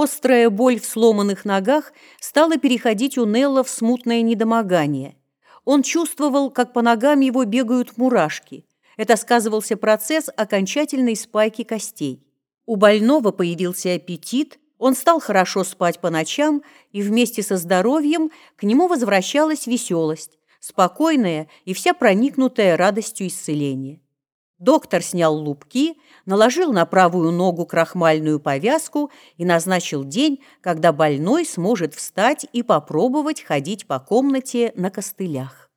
Острая боль в сломанных ногах стала переходить у Нелла в смутное недомогание. Он чувствовал, как по ногам его бегают мурашки. Это сказывался процесс окончательной спайки костей. У больного появился аппетит, он стал хорошо спать по ночам, и вместе со здоровьем к нему возвращалась веселость, спокойная и вся проникнутая радостью исцеления. Доктор снял лупки, наложил на правую ногу крахмальную повязку и назначил день, когда больной сможет встать и попробовать ходить по комнате на костылях.